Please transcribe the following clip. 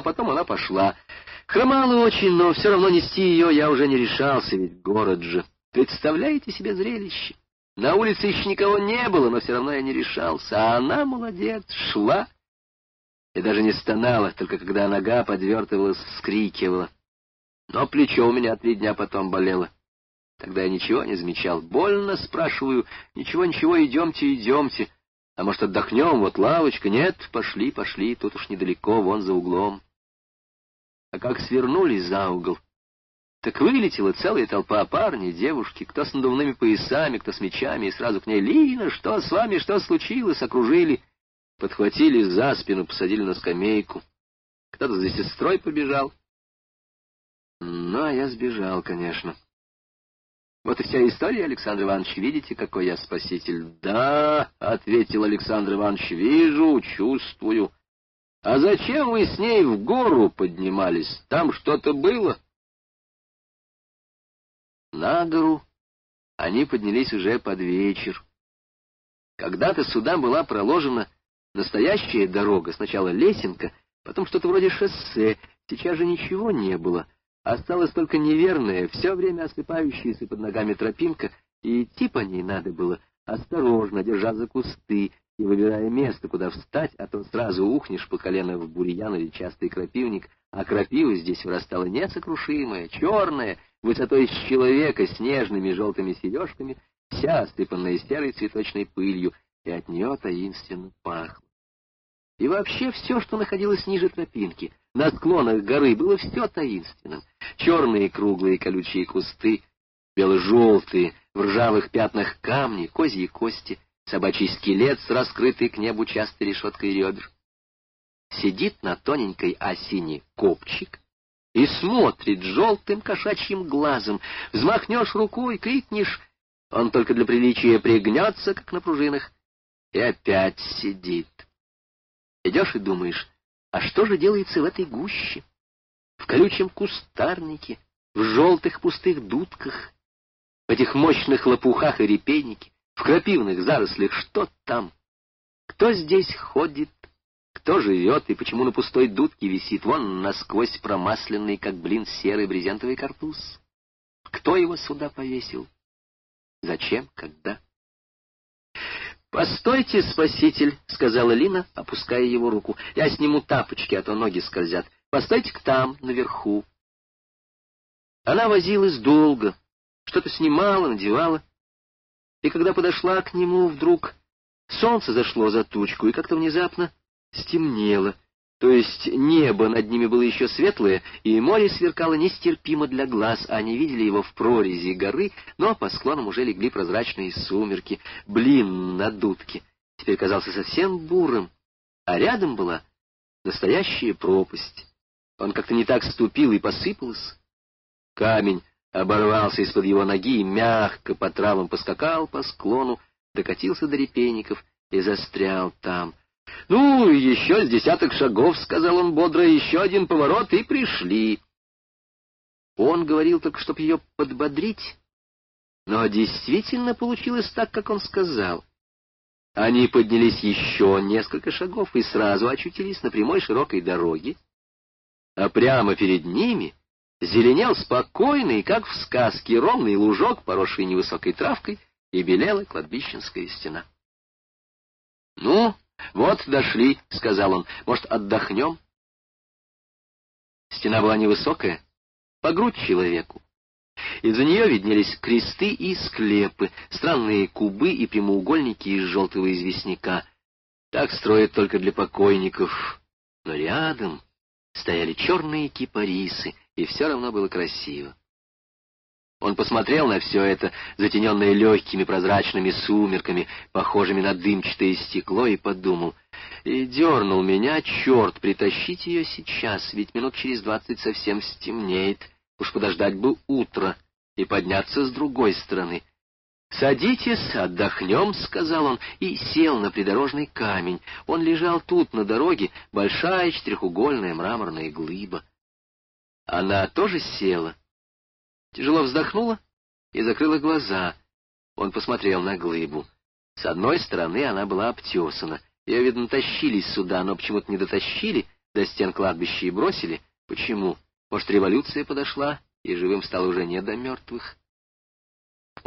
а потом она пошла. Хромала очень, но все равно нести ее я уже не решался, ведь город же. Представляете себе зрелище? На улице еще никого не было, но все равно я не решался, а она, молодец, шла и даже не стонала, только когда нога подвертывалась, вскрикивала. Но плечо у меня три дня потом болело. Тогда я ничего не замечал. Больно, спрашиваю. Ничего, ничего, идемте, идемте. А может, отдохнем? Вот лавочка. Нет, пошли, пошли. Тут уж недалеко, вон за углом. А как свернули за угол, так вылетела целая толпа парней, девушки, кто с надувными поясами, кто с мечами, и сразу к ней «Лина, что с вами, что случилось?» окружили, подхватили за спину, посадили на скамейку. Кто-то за сестрой побежал. Ну, а я сбежал, конечно. Вот и вся история, Александр Иванович. Видите, какой я спаситель? Да, — ответил Александр Иванович, — вижу, чувствую. А зачем вы с ней в гору поднимались? Там что-то было? На гору они поднялись уже под вечер. Когда-то сюда была проложена настоящая дорога, сначала лесенка, потом что-то вроде шоссе, сейчас же ничего не было — Осталась только неверная, все время ослепающаяся под ногами тропинка, и идти по ней надо было осторожно, держа за кусты и выбирая место, куда встать, а то сразу ухнешь по колено в бурьян или частый крапивник, а крапива здесь вырастала несокрушимая, черная, высотой с человека, с нежными желтыми сережками, вся осыпанная серой цветочной пылью, и от нее таинственно пахло. И вообще все, что находилось ниже тропинки, на склонах горы, было все таинственным. Черные круглые колючие кусты, бело-желтые, в ржавых пятнах камни, козьи кости, собачий скелет с раскрытой к небу частой решеткой ребер. Сидит на тоненькой осине копчик и смотрит желтым кошачьим глазом. Взмахнешь рукой, крикнешь, он только для приличия пригнется, как на пружинах, и опять сидит. Идешь и думаешь, а что же делается в этой гуще? В колючем кустарнике, в желтых пустых дудках, в этих мощных лопухах и репейнике, в крапивных зарослях, что там? Кто здесь ходит? Кто живет и почему на пустой дудке висит вон насквозь промасленный, как блин, серый брезентовый картуз? Кто его сюда повесил? Зачем? Когда? «Постойте, спаситель», — сказала Лина, опуская его руку. «Я сниму тапочки, а то ноги скользят. Постойте-ка там, наверху». Она возилась долго, что-то снимала, надевала. И когда подошла к нему, вдруг солнце зашло за тучку и как-то внезапно стемнело. То есть небо над ними было еще светлое, и море сверкало нестерпимо для глаз, а они видели его в прорези горы, но по склонам уже легли прозрачные сумерки, блин на дудке. Теперь казался совсем бурым, а рядом была настоящая пропасть. Он как-то не так ступил и посыпался. Камень оборвался из-под его ноги и мягко по травам поскакал по склону, докатился до репейников и застрял там. «Ну, еще с десяток шагов», — сказал он бодро, — «еще один поворот, и пришли». Он говорил только, чтобы ее подбодрить, но действительно получилось так, как он сказал. Они поднялись еще несколько шагов и сразу очутились на прямой широкой дороге, а прямо перед ними зеленел спокойный, как в сказке, ровный лужок, поросший невысокой травкой, и белела кладбищенская стена. «Ну, «Вот дошли», — сказал он. «Может, отдохнем?» Стена была невысокая, по грудь человеку. Из-за нее виднелись кресты и склепы, странные кубы и прямоугольники из желтого известняка. Так строят только для покойников. Но рядом стояли черные кипарисы, и все равно было красиво. Он посмотрел на все это, затененное легкими прозрачными сумерками, похожими на дымчатое стекло, и подумал, и дернул меня, черт, притащить ее сейчас, ведь минут через двадцать совсем стемнеет, уж подождать бы утро и подняться с другой стороны. «Садитесь, отдохнем», — сказал он, и сел на придорожный камень. Он лежал тут, на дороге, большая четырехугольная мраморная глыба. Она тоже села, тяжело вздохнула и закрыла глаза. Он посмотрел на глыбу. С одной стороны она была обтесана. Ее, видно, тащили сюда, но почему-то не дотащили, до стен кладбища и бросили. Почему? Может, революция подошла, и живым стало уже не до мертвых?